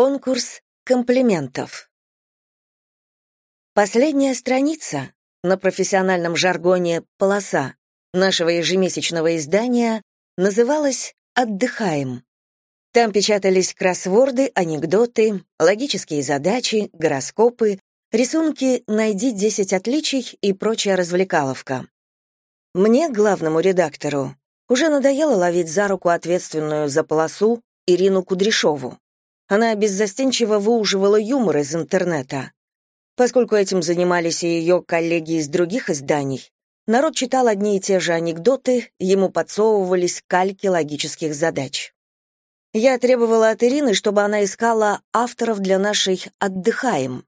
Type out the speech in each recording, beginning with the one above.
Конкурс комплиментов. Последняя страница на профессиональном жаргоне «Полоса» нашего ежемесячного издания называлась «Отдыхаем». Там печатались кроссворды, анекдоты, логические задачи, гороскопы, рисунки «Найди 10 отличий» и прочая развлекаловка. Мне, главному редактору, уже надоело ловить за руку ответственную за полосу Ирину Кудряшову. Она беззастенчиво выуживала юмор из интернета. Поскольку этим занимались и ее коллеги из других изданий, народ читал одни и те же анекдоты, ему подсовывались кальки логических задач. Я требовала от Ирины, чтобы она искала авторов для нашей «Отдыхаем».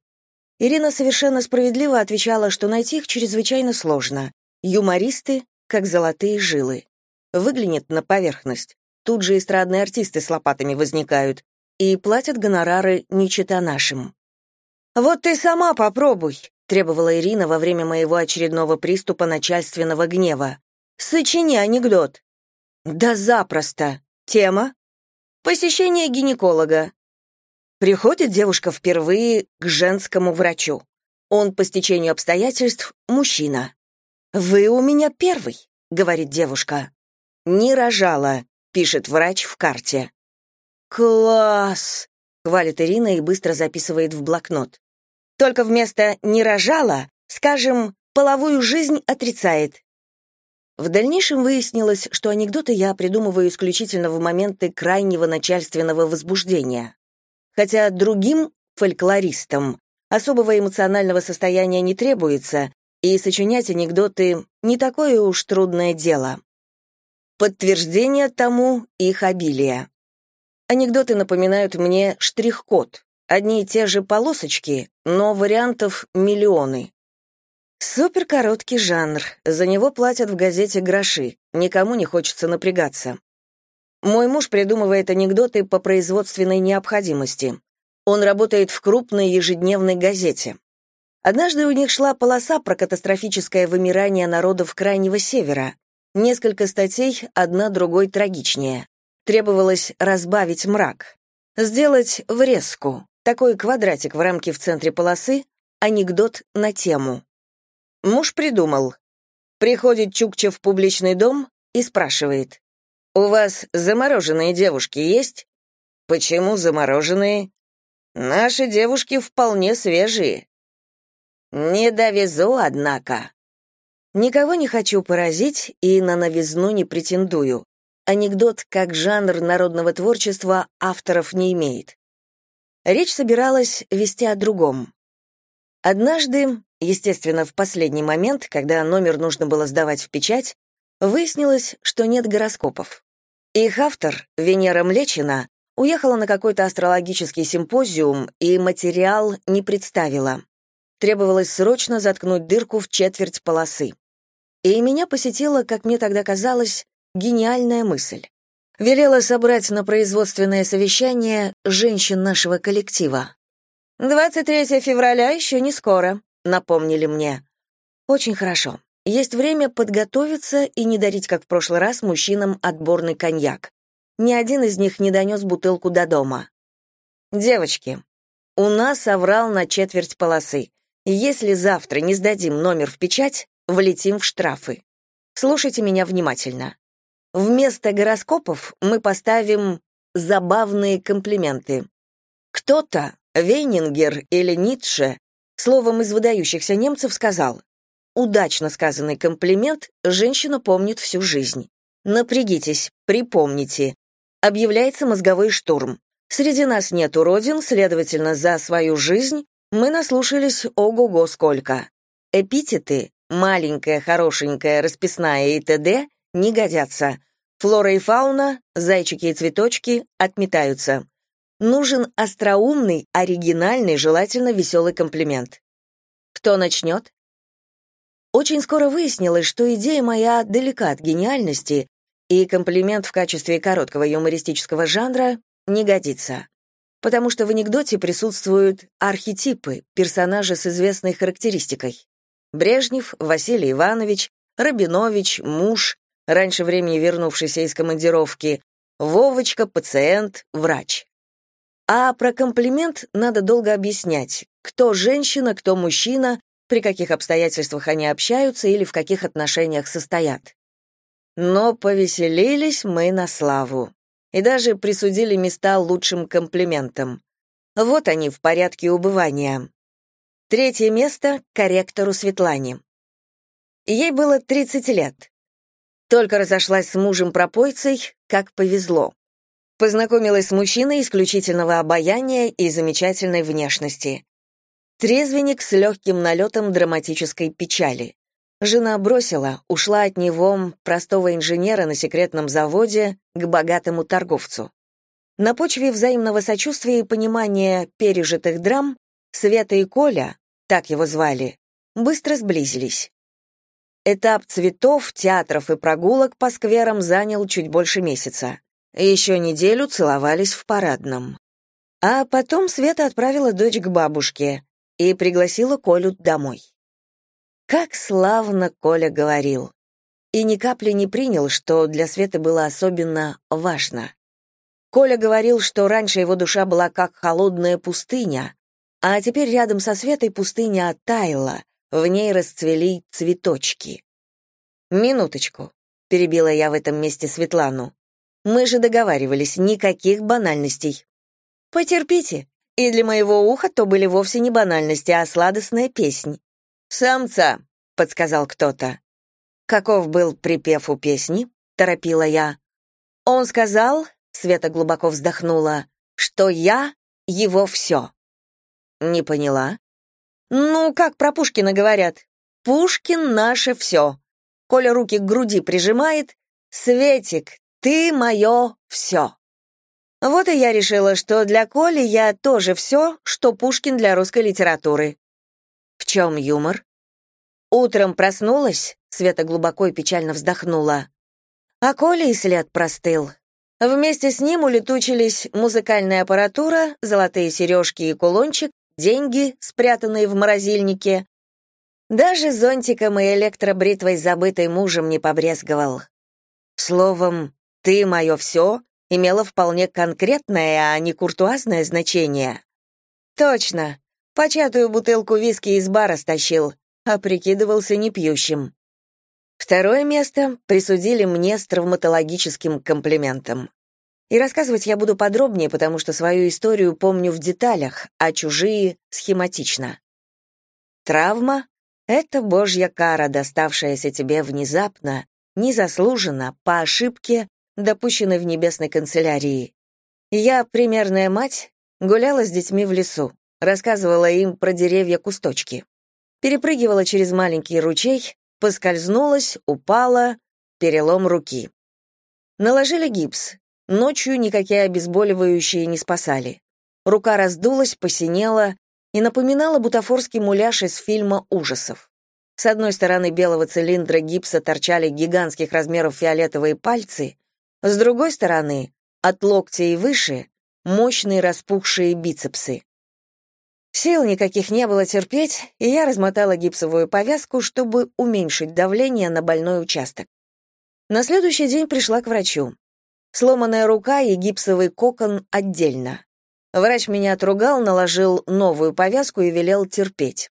Ирина совершенно справедливо отвечала, что найти их чрезвычайно сложно. Юмористы, как золотые жилы. Выглянет на поверхность. Тут же эстрадные артисты с лопатами возникают и платят гонорары не чета нашим. «Вот ты сама попробуй», — требовала Ирина во время моего очередного приступа начальственного гнева. «Сочини анекдот». «Да запросто. Тема?» «Посещение гинеколога». Приходит девушка впервые к женскому врачу. Он по стечению обстоятельств мужчина. «Вы у меня первый», — говорит девушка. «Не рожала», — пишет врач в карте. «Класс!» — хвалит Ирина и быстро записывает в блокнот. «Только вместо «не рожала» скажем «половую жизнь отрицает». В дальнейшем выяснилось, что анекдоты я придумываю исключительно в моменты крайнего начальственного возбуждения. Хотя другим фольклористам особого эмоционального состояния не требуется, и сочинять анекдоты — не такое уж трудное дело. Подтверждение тому их обилие. Анекдоты напоминают мне штрих-код. Одни и те же полосочки, но вариантов миллионы. Суперкороткий жанр. За него платят в газете гроши. Никому не хочется напрягаться. Мой муж придумывает анекдоты по производственной необходимости. Он работает в крупной ежедневной газете. Однажды у них шла полоса про катастрофическое вымирание народов Крайнего Севера. Несколько статей, одна другой трагичнее требовалось разбавить мрак. Сделать врезку, такой квадратик в рамке в центре полосы, анекдот на тему. Муж придумал. Приходит Чукча в публичный дом и спрашивает. «У вас замороженные девушки есть?» «Почему замороженные?» «Наши девушки вполне свежие». «Не довезу, однако». Никого не хочу поразить и на новизну не претендую. Анекдот как жанр народного творчества авторов не имеет. Речь собиралась вести о другом. Однажды, естественно, в последний момент, когда номер нужно было сдавать в печать, выяснилось, что нет гороскопов. Их автор, Венера Млечина, уехала на какой-то астрологический симпозиум и материал не представила. Требовалось срочно заткнуть дырку в четверть полосы. И меня посетила, как мне тогда казалось, гениальная мысль. Велела собрать на производственное совещание женщин нашего коллектива. «23 февраля еще не скоро», — напомнили мне. «Очень хорошо. Есть время подготовиться и не дарить, как в прошлый раз, мужчинам отборный коньяк. Ни один из них не донес бутылку до дома. Девочки, у нас оврал на четверть полосы. Если завтра не сдадим номер в печать, влетим в штрафы. Слушайте меня внимательно. Вместо гороскопов мы поставим забавные комплименты. Кто-то, Вейнингер или Ницше, словом из выдающихся немцев сказал, удачно сказанный комплимент женщина помнит всю жизнь. Напрягитесь, припомните. Объявляется мозговой штурм. Среди нас нет уродин, следовательно, за свою жизнь мы наслушались ого-го сколько. Эпитеты «маленькая», «хорошенькая», «расписная» и т.д не годятся. Флора и фауна, зайчики и цветочки отметаются. Нужен остроумный, оригинальный, желательно веселый комплимент. Кто начнет? Очень скоро выяснилось, что идея моя далека от гениальности, и комплимент в качестве короткого юмористического жанра не годится. Потому что в анекдоте присутствуют архетипы, персонажи с известной характеристикой. Брежнев, Василий Иванович, Рабинович, муж, раньше времени вернувшийся из командировки, Вовочка, пациент, врач. А про комплимент надо долго объяснять, кто женщина, кто мужчина, при каких обстоятельствах они общаются или в каких отношениях состоят. Но повеселились мы на славу и даже присудили места лучшим комплиментам. Вот они в порядке убывания. Третье место — корректору Светлане. Ей было 30 лет. Только разошлась с мужем-пропойцей, как повезло. Познакомилась с мужчиной исключительного обаяния и замечательной внешности. Трезвенник с легким налетом драматической печали. Жена бросила, ушла от него, простого инженера на секретном заводе, к богатому торговцу. На почве взаимного сочувствия и понимания пережитых драм Света и Коля, так его звали, быстро сблизились. Этап цветов, театров и прогулок по скверам занял чуть больше месяца. Еще неделю целовались в парадном. А потом Света отправила дочь к бабушке и пригласила Колю домой. Как славно Коля говорил. И ни капли не принял, что для Светы было особенно важно. Коля говорил, что раньше его душа была как холодная пустыня, а теперь рядом со Светой пустыня оттаяла, в ней расцвели цветочки. «Минуточку», — перебила я в этом месте Светлану. «Мы же договаривались, никаких банальностей». «Потерпите, и для моего уха то были вовсе не банальности, а сладостная песнь. «Самца», — подсказал кто-то. «Каков был припев у песни?» — торопила я. «Он сказал», — Света глубоко вздохнула, «что я его все». «Не поняла?» «Ну, как про Пушкина говорят. Пушкин — наше все». Коля руки к груди прижимает. «Светик, ты мое все». Вот и я решила, что для Коли я тоже все, что Пушкин для русской литературы. В чем юмор? Утром проснулась, Света глубоко и печально вздохнула. А Коля и след простыл. Вместе с ним улетучились музыкальная аппаратура, золотые сережки и кулончик, деньги, спрятанные в морозильнике. Даже зонтиком и электробритвой, забытой мужем, не побрезговал. Словом, «ты мое все» имело вполне конкретное, а не куртуазное значение. Точно. Початую бутылку виски из бара стащил, а прикидывался непьющим. Второе место присудили мне с травматологическим комплиментом. И рассказывать я буду подробнее, потому что свою историю помню в деталях, а чужие — схематично. Травма — это божья кара, доставшаяся тебе внезапно, незаслуженно, по ошибке, допущенной в небесной канцелярии. Я, примерная мать, гуляла с детьми в лесу, рассказывала им про деревья-кусточки перепрыгивала через маленький ручей, поскользнулась, упала, перелом руки. Наложили гипс. Ночью никакие обезболивающие не спасали. Рука раздулась, посинела и напоминала бутафорский муляж из фильма ужасов. С одной стороны белого цилиндра гипса торчали гигантских размеров фиолетовые пальцы, с другой стороны, от локтя и выше, мощные распухшие бицепсы. Сил никаких не было терпеть, и я размотала гипсовую повязку, чтобы уменьшить давление на больной участок. На следующий день пришла к врачу. Сломанная рука и гипсовый кокон отдельно. Врач меня отругал, наложил новую повязку и велел терпеть.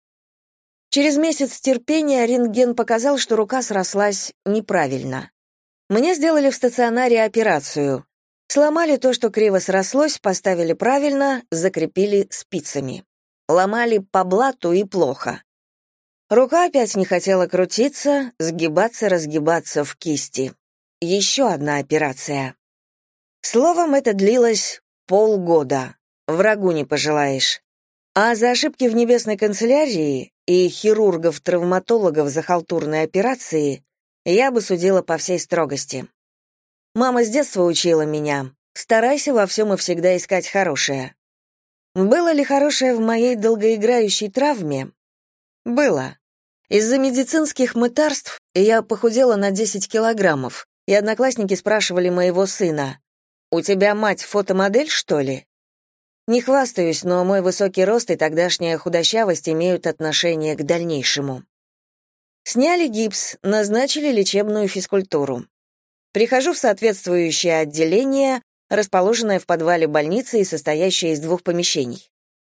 Через месяц терпения рентген показал, что рука срослась неправильно. Мне сделали в стационаре операцию. Сломали то, что криво срослось, поставили правильно, закрепили спицами. Ломали по блату и плохо. Рука опять не хотела крутиться, сгибаться, разгибаться в кисти. Еще одна операция. Словом, это длилось полгода. Врагу не пожелаешь. А за ошибки в небесной канцелярии и хирургов-травматологов за халтурные операции я бы судила по всей строгости. Мама с детства учила меня, старайся во всем и всегда искать хорошее. Было ли хорошее в моей долгоиграющей травме? Было. Из-за медицинских мытарств я похудела на 10 килограммов, и одноклассники спрашивали моего сына, «У тебя мать фотомодель, что ли?» Не хвастаюсь, но мой высокий рост и тогдашняя худощавость имеют отношение к дальнейшему. Сняли гипс, назначили лечебную физкультуру. Прихожу в соответствующее отделение, расположенное в подвале больницы и состоящее из двух помещений.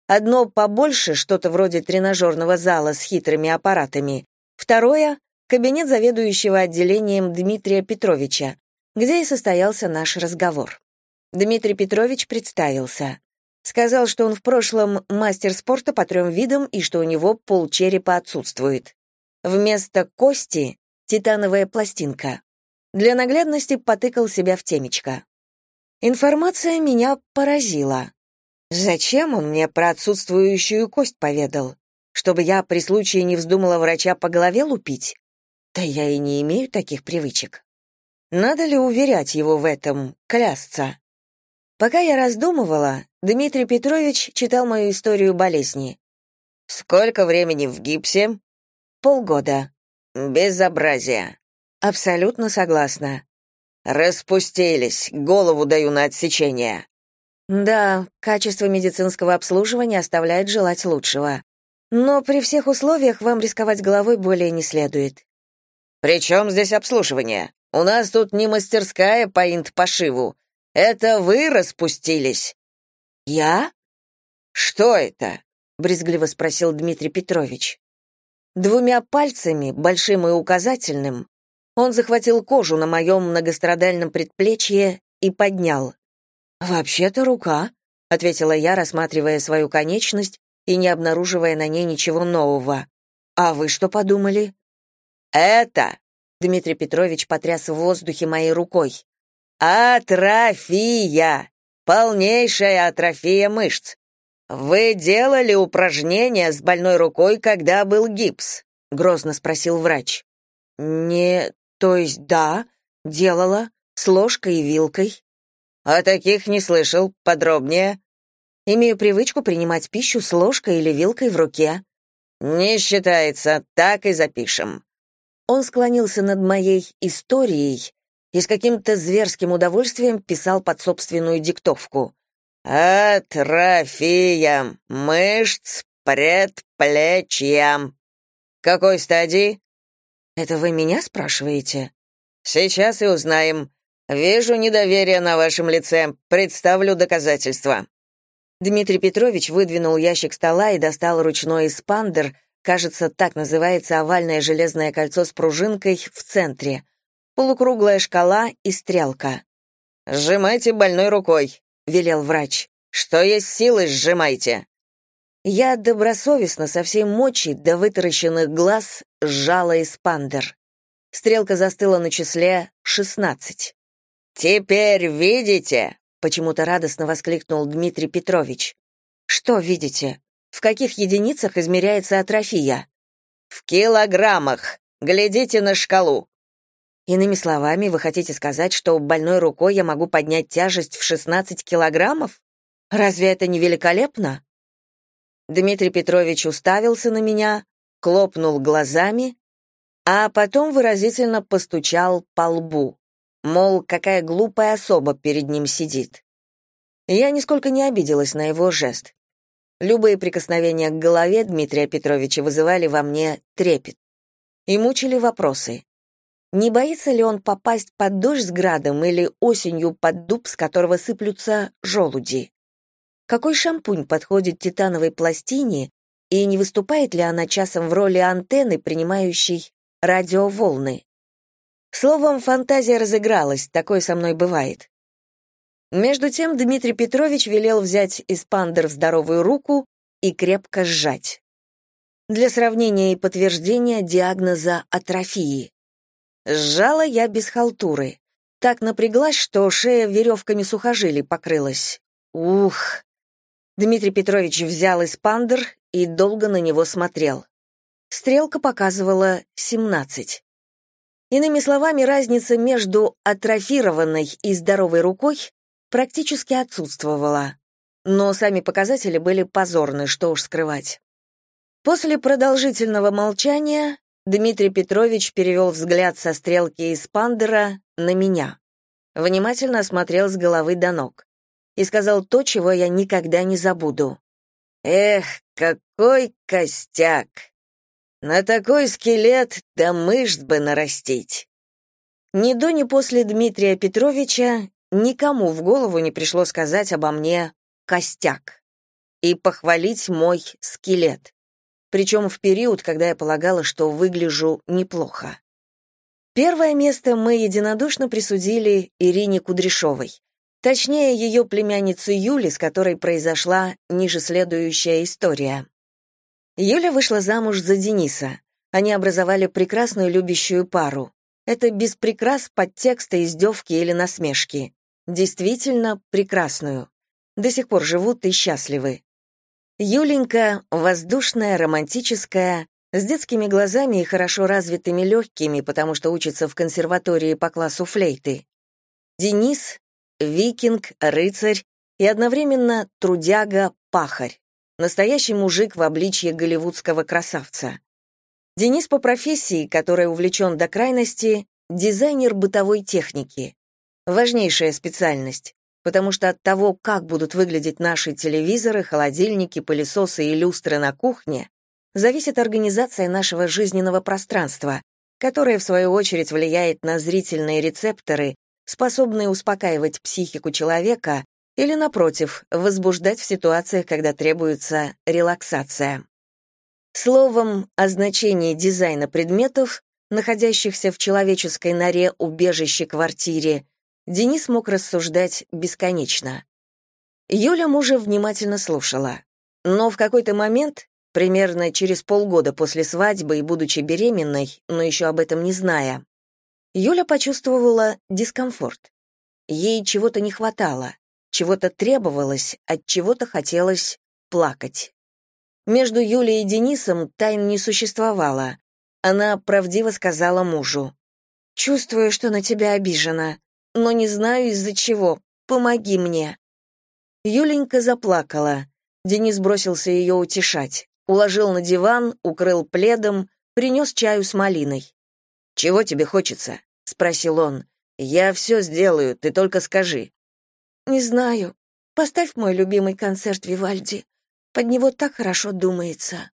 Одно побольше, что-то вроде тренажерного зала с хитрыми аппаратами. Второе — кабинет заведующего отделением Дмитрия Петровича, где и состоялся наш разговор. Дмитрий Петрович представился. Сказал, что он в прошлом мастер спорта по трем видам и что у него полчерепа отсутствует. Вместо кости — титановая пластинка. Для наглядности потыкал себя в темечко. Информация меня поразила. Зачем он мне про отсутствующую кость поведал? Чтобы я при случае не вздумала врача по голове лупить? Да я и не имею таких привычек. Надо ли уверять его в этом, клясться? Пока я раздумывала, Дмитрий Петрович читал мою историю болезни. «Сколько времени в гипсе?» «Полгода». «Безобразие». «Абсолютно согласна». «Распустились, голову даю на отсечение». «Да, качество медицинского обслуживания оставляет желать лучшего. Но при всех условиях вам рисковать головой более не следует». «При чем здесь обслуживание? У нас тут не мастерская по инт-пошиву. Это вы распустились?» «Я?» «Что это?» — брезгливо спросил Дмитрий Петрович. Двумя пальцами, большим и указательным, он захватил кожу на моем многострадальном предплечье и поднял. «Вообще-то рука», — ответила я, рассматривая свою конечность и не обнаруживая на ней ничего нового. «А вы что подумали?» «Это», — Дмитрий Петрович потряс в воздухе моей рукой, «атрофия! Полнейшая атрофия мышц. Вы делали упражнения с больной рукой, когда был гипс?» — грозно спросил врач. «Не, то есть да, делала, с ложкой и вилкой». «О таких не слышал. Подробнее». «Имею привычку принимать пищу с ложкой или вилкой в руке». «Не считается, так и запишем». Он склонился над моей историей и с каким-то зверским удовольствием писал под собственную диктовку. «Атрофия мышц предплечья». «Какой стадии?» «Это вы меня спрашиваете?» «Сейчас и узнаем. Вижу недоверие на вашем лице. Представлю доказательства». Дмитрий Петрович выдвинул ящик стола и достал ручной эспандер, кажется, так называется овальное железное кольцо с пружинкой в центре. Полукруглая шкала и стрелка. «Сжимайте больной рукой», — велел врач. «Что есть силы, сжимайте». Я добросовестно, со всей мочи до вытаращенных глаз, сжала эспандер. Стрелка застыла на числе шестнадцать. «Теперь видите?» — почему-то радостно воскликнул Дмитрий Петрович. «Что видите? В каких единицах измеряется атрофия?» «В килограммах. Глядите на шкалу». Иными словами, вы хотите сказать, что больной рукой я могу поднять тяжесть в 16 килограммов? Разве это не великолепно? Дмитрий Петрович уставился на меня, клопнул глазами, а потом выразительно постучал по лбу мол, какая глупая особа перед ним сидит. Я нисколько не обиделась на его жест. Любые прикосновения к голове Дмитрия Петровича вызывали во мне трепет. И мучили вопросы. Не боится ли он попасть под дождь с градом или осенью под дуб, с которого сыплются желуди? Какой шампунь подходит титановой пластине, и не выступает ли она часом в роли антенны, принимающей радиоволны? Словом, фантазия разыгралась, такое со мной бывает. Между тем Дмитрий Петрович велел взять испандер в здоровую руку и крепко сжать. Для сравнения и подтверждения диагноза атрофии. Сжала я без халтуры. Так напряглась, что шея веревками сухожилий покрылась. Ух! Дмитрий Петрович взял испандер и долго на него смотрел. Стрелка показывала семнадцать. Иными словами, разница между атрофированной и здоровой рукой практически отсутствовала. Но сами показатели были позорны, что уж скрывать. После продолжительного молчания Дмитрий Петрович перевел взгляд со стрелки из пандера на меня. Внимательно осмотрел с головы до ног и сказал то, чего я никогда не забуду. «Эх, какой костяк! На такой скелет да мышц бы нарастить. Ни до, ни после Дмитрия Петровича никому в голову не пришло сказать обо мне «костяк» и похвалить мой скелет, причем в период, когда я полагала, что выгляжу неплохо. Первое место мы единодушно присудили Ирине Кудряшовой, точнее, ее племяннице Юле, с которой произошла ниже следующая история. Юля вышла замуж за Дениса. Они образовали прекрасную любящую пару. Это без прикрас, подтекста, издевки или насмешки. Действительно прекрасную. До сих пор живут и счастливы. Юленька — воздушная, романтическая, с детскими глазами и хорошо развитыми легкими, потому что учится в консерватории по классу флейты. Денис — викинг, рыцарь и одновременно трудяга-пахарь. Настоящий мужик в обличье голливудского красавца. Денис по профессии, который увлечен до крайности, дизайнер бытовой техники. Важнейшая специальность потому что от того, как будут выглядеть наши телевизоры, холодильники, пылесосы и люстры на кухне, зависит организация нашего жизненного пространства, которое, в свою очередь, влияет на зрительные рецепторы, способные успокаивать психику человека или, напротив, возбуждать в ситуациях, когда требуется релаксация. Словом, о значении дизайна предметов, находящихся в человеческой норе убежище-квартире, Денис мог рассуждать бесконечно. Юля мужа внимательно слушала. Но в какой-то момент, примерно через полгода после свадьбы и будучи беременной, но еще об этом не зная, Юля почувствовала дискомфорт. Ей чего-то не хватало, чего-то требовалось, от чего-то хотелось плакать. Между Юлей и Денисом тайн не существовало. Она правдиво сказала мужу. «Чувствую, что на тебя обижена но не знаю из-за чего. Помоги мне». Юленька заплакала. Денис бросился ее утешать. Уложил на диван, укрыл пледом, принес чаю с малиной. «Чего тебе хочется?» — спросил он. «Я все сделаю, ты только скажи». «Не знаю. Поставь мой любимый концерт Вивальди. Под него так хорошо думается».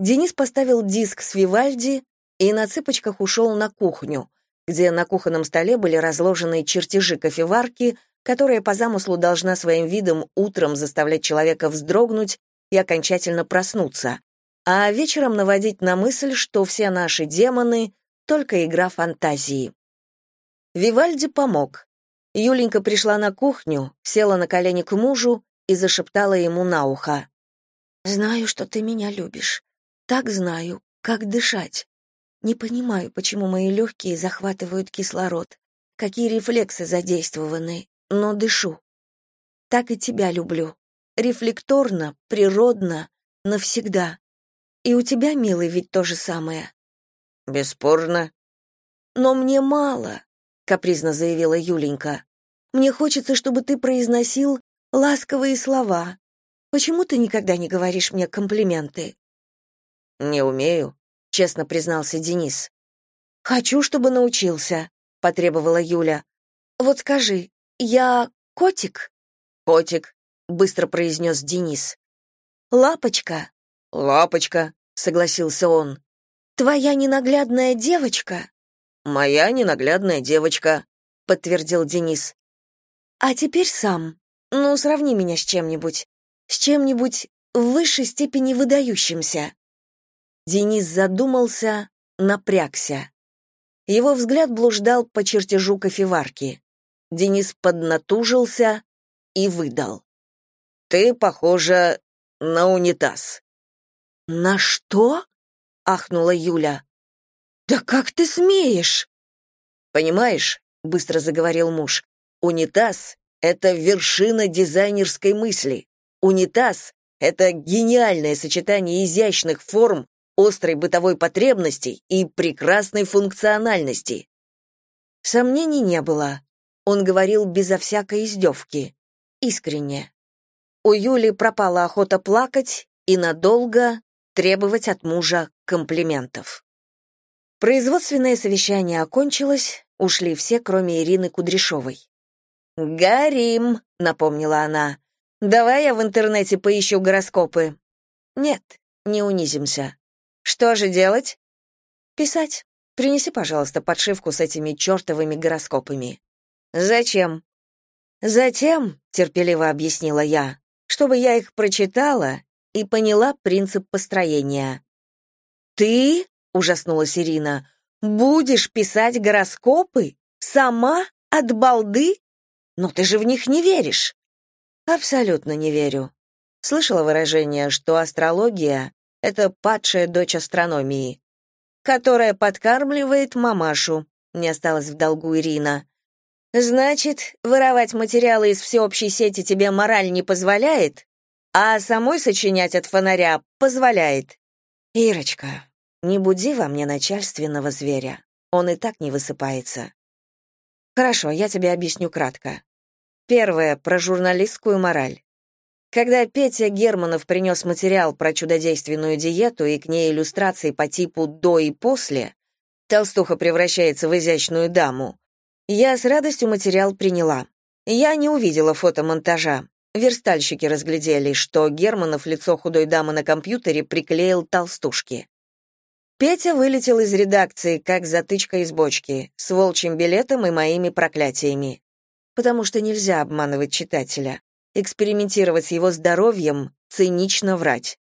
Денис поставил диск с Вивальди и на цыпочках ушел на кухню, где на кухонном столе были разложены чертежи кофеварки, которая по замыслу должна своим видом утром заставлять человека вздрогнуть и окончательно проснуться, а вечером наводить на мысль, что все наши демоны — только игра фантазии. Вивальди помог. Юленька пришла на кухню, села на колени к мужу и зашептала ему на ухо. «Знаю, что ты меня любишь. Так знаю, как дышать. Не понимаю, почему мои легкие захватывают кислород, какие рефлексы задействованы, но дышу. Так и тебя люблю. Рефлекторно, природно, навсегда. И у тебя, милый, ведь то же самое. Бесспорно. Но мне мало, капризно заявила Юленька. Мне хочется, чтобы ты произносил ласковые слова. Почему ты никогда не говоришь мне комплименты? Не умею честно признался Денис. Хочу, чтобы научился, потребовала Юля. Вот скажи, я котик? Котик, быстро произнес Денис. Лапочка. Лапочка, согласился он. Твоя ненаглядная девочка? Моя ненаглядная девочка, подтвердил Денис. А теперь сам. Ну, сравни меня с чем-нибудь. С чем-нибудь в высшей степени выдающимся. Денис задумался, напрягся. Его взгляд блуждал по чертежу кофеварки. Денис поднатужился и выдал. «Ты похожа на унитаз». «На что?» — ахнула Юля. «Да как ты смеешь?» «Понимаешь», — быстро заговорил муж, «унитаз — это вершина дизайнерской мысли. Унитаз — это гениальное сочетание изящных форм острой бытовой потребности и прекрасной функциональности. Сомнений не было. Он говорил безо всякой издевки. Искренне. У Юли пропала охота плакать и надолго требовать от мужа комплиментов. Производственное совещание окончилось, ушли все, кроме Ирины Кудряшовой. «Горим», — напомнила она. «Давай я в интернете поищу гороскопы». «Нет, не унизимся. Что же делать? Писать. Принеси, пожалуйста, подшивку с этими чертовыми гороскопами. Зачем? Затем, терпеливо объяснила я, чтобы я их прочитала и поняла принцип построения. Ты, ужаснулась Ирина, будешь писать гороскопы сама от балды? Но ты же в них не веришь. Абсолютно не верю. Слышала выражение, что астрология — это падшая дочь астрономии, которая подкармливает мамашу, не осталась в долгу Ирина. Значит, воровать материалы из всеобщей сети тебе мораль не позволяет, а самой сочинять от фонаря позволяет. Ирочка, не буди во мне начальственного зверя. Он и так не высыпается. Хорошо, я тебе объясню кратко. Первое про журналистскую мораль. Когда Петя Германов принес материал про чудодейственную диету и к ней иллюстрации по типу «до» и «после», толстуха превращается в изящную даму, я с радостью материал приняла. Я не увидела фотомонтажа. Верстальщики разглядели, что Германов лицо худой дамы на компьютере приклеил толстушки. Петя вылетел из редакции, как затычка из бочки, с волчьим билетом и моими проклятиями. Потому что нельзя обманывать читателя экспериментировать с его здоровьем, цинично врать.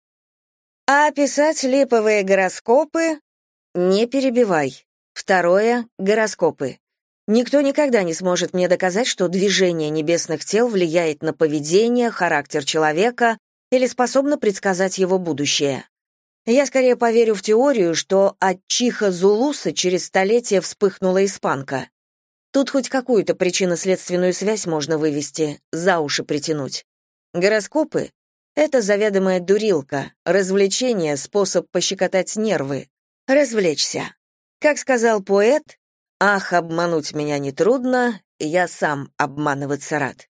А писать липовые гороскопы не перебивай. Второе гороскопы. Никто никогда не сможет мне доказать, что движение небесных тел влияет на поведение, характер человека или способно предсказать его будущее. Я скорее поверю в теорию, что от Чиха Зулуса через столетия вспыхнула испанка. Тут хоть какую-то причинно-следственную связь можно вывести, за уши притянуть. Гороскопы — это заведомая дурилка, развлечение, способ пощекотать нервы, развлечься. Как сказал поэт, «Ах, обмануть меня нетрудно, я сам обманываться рад».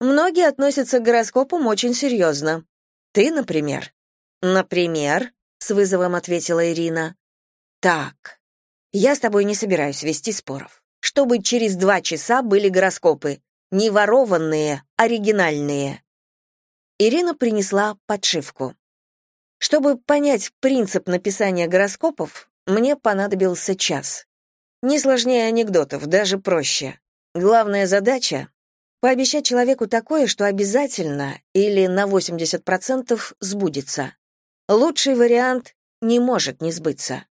Многие относятся к гороскопам очень серьезно. Ты, например. Например, с вызовом ответила Ирина. Так, я с тобой не собираюсь вести споров чтобы через два часа были гороскопы. Не ворованные, оригинальные. Ирина принесла подшивку. Чтобы понять принцип написания гороскопов, мне понадобился час. Не сложнее анекдотов, даже проще. Главная задача — пообещать человеку такое, что обязательно или на 80% сбудется. Лучший вариант не может не сбыться.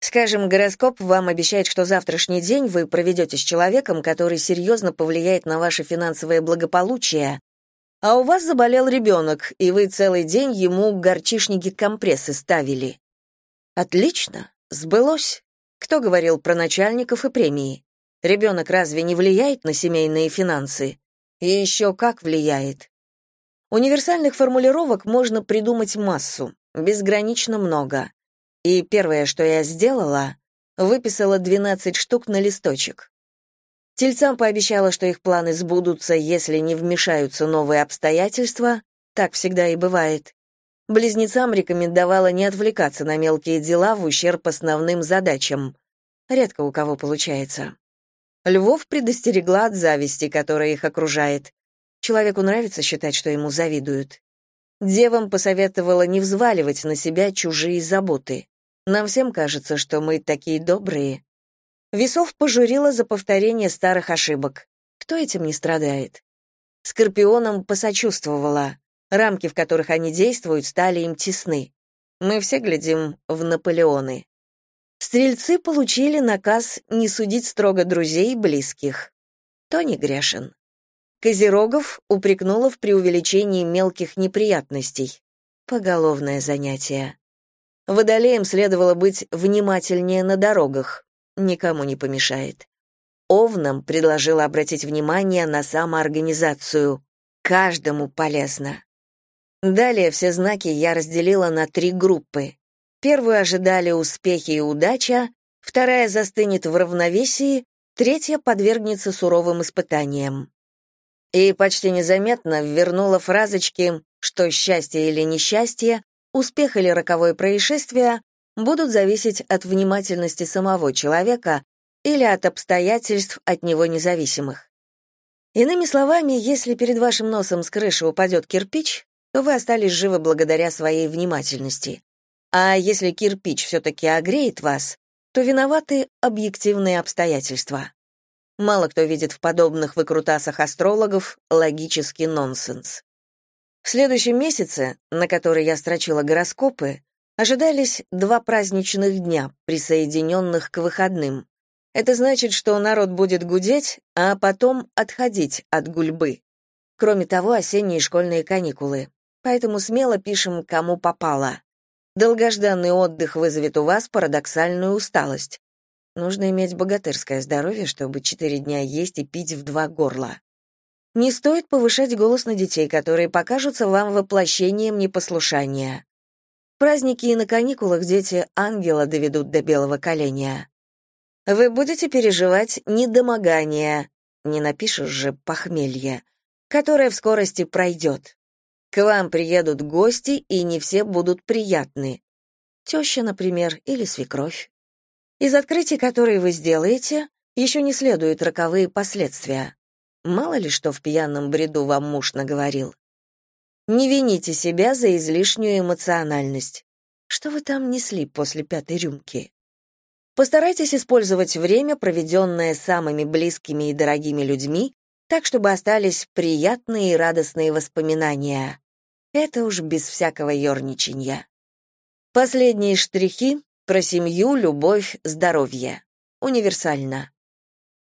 Скажем, гороскоп вам обещает, что завтрашний день вы проведете с человеком, который серьезно повлияет на ваше финансовое благополучие, а у вас заболел ребенок, и вы целый день ему горчишники компрессы ставили. Отлично, сбылось. Кто говорил про начальников и премии? Ребенок разве не влияет на семейные финансы? И еще как влияет. Универсальных формулировок можно придумать массу, безгранично много. И первое, что я сделала, выписала 12 штук на листочек. Тельцам пообещала, что их планы сбудутся, если не вмешаются новые обстоятельства, так всегда и бывает. Близнецам рекомендовала не отвлекаться на мелкие дела в ущерб основным задачам. Редко у кого получается. Львов предостерегла от зависти, которая их окружает. Человеку нравится считать, что ему завидуют. Девам посоветовала не взваливать на себя чужие заботы. Нам всем кажется, что мы такие добрые. Весов пожурила за повторение старых ошибок. Кто этим не страдает? Скорпионам посочувствовала. Рамки, в которых они действуют, стали им тесны. Мы все глядим в Наполеоны. Стрельцы получили наказ не судить строго друзей и близких. То не грешен. Козерогов упрекнула в преувеличении мелких неприятностей. Поголовное занятие. Водолеям следовало быть внимательнее на дорогах. Никому не помешает. Овнам предложила обратить внимание на самоорганизацию. Каждому полезно. Далее все знаки я разделила на три группы. Первую ожидали успехи и удача, вторая застынет в равновесии, третья подвергнется суровым испытаниям. И почти незаметно вернула фразочки, что счастье или несчастье успех или роковое происшествие будут зависеть от внимательности самого человека или от обстоятельств от него независимых. Иными словами, если перед вашим носом с крыши упадет кирпич, то вы остались живы благодаря своей внимательности. А если кирпич все-таки огреет вас, то виноваты объективные обстоятельства. Мало кто видит в подобных выкрутасах астрологов логический нонсенс. В следующем месяце, на который я строчила гороскопы, ожидались два праздничных дня, присоединенных к выходным. Это значит, что народ будет гудеть, а потом отходить от гульбы. Кроме того, осенние школьные каникулы. Поэтому смело пишем, кому попало. Долгожданный отдых вызовет у вас парадоксальную усталость. Нужно иметь богатырское здоровье, чтобы четыре дня есть и пить в два горла. Не стоит повышать голос на детей, которые покажутся вам воплощением непослушания. Праздники и на каникулах дети ангела доведут до белого коленя. Вы будете переживать недомогание, не напишешь же похмелье, которое в скорости пройдет. К вам приедут гости, и не все будут приятны. Теща, например, или свекровь. Из открытий, которые вы сделаете, еще не следуют роковые последствия. Мало ли что в пьяном бреду вам муж наговорил. Не вините себя за излишнюю эмоциональность. Что вы там несли после пятой рюмки? Постарайтесь использовать время, проведенное самыми близкими и дорогими людьми, так, чтобы остались приятные и радостные воспоминания. Это уж без всякого ерничанья. Последние штрихи про семью, любовь, здоровье. Универсально.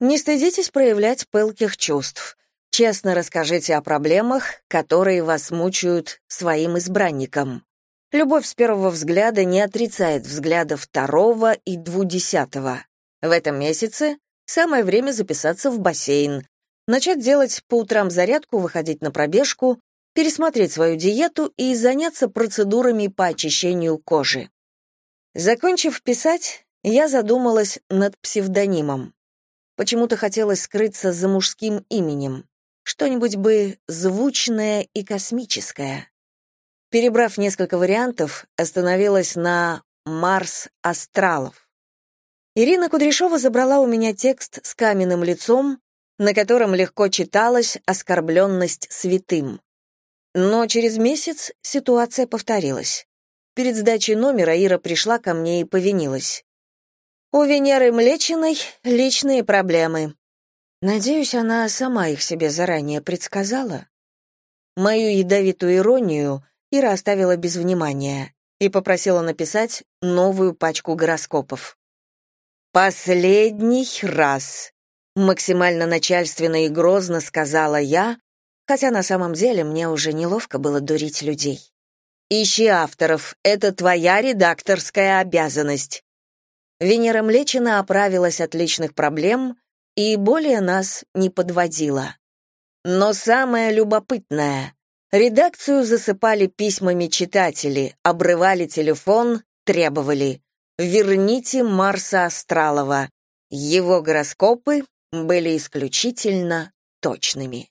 Не стыдитесь проявлять пылких чувств. Честно расскажите о проблемах, которые вас мучают своим избранникам. Любовь с первого взгляда не отрицает взгляда второго и двудесятого. В этом месяце самое время записаться в бассейн, начать делать по утрам зарядку, выходить на пробежку, пересмотреть свою диету и заняться процедурами по очищению кожи. Закончив писать, я задумалась над псевдонимом. Почему-то хотелось скрыться за мужским именем. Что-нибудь бы звучное и космическое. Перебрав несколько вариантов, остановилась на «Марс Астралов». Ирина Кудряшова забрала у меня текст с каменным лицом, на котором легко читалась оскорбленность святым. Но через месяц ситуация повторилась. Перед сдачей номера Ира пришла ко мне и повинилась. «У Венеры Млечиной личные проблемы». Надеюсь, она сама их себе заранее предсказала. Мою ядовитую иронию Ира оставила без внимания и попросила написать новую пачку гороскопов. «Последний раз», — максимально начальственно и грозно сказала я, хотя на самом деле мне уже неловко было дурить людей. «Ищи авторов, это твоя редакторская обязанность». Венера Млечина оправилась от личных проблем и более нас не подводила. Но самое любопытное — редакцию засыпали письмами читатели, обрывали телефон, требовали «Верните Марса Астралова». Его гороскопы были исключительно точными.